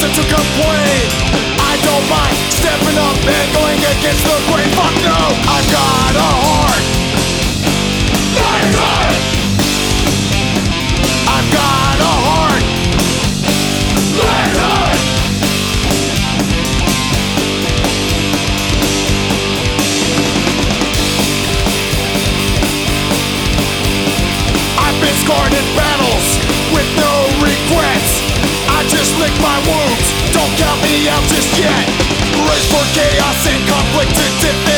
to. I don't mind stepping up and going against the grain. Fuck no, I've got a heart. I've got a heart. I've been scarred in battles out just yet. Raised for chaos and conflict to defend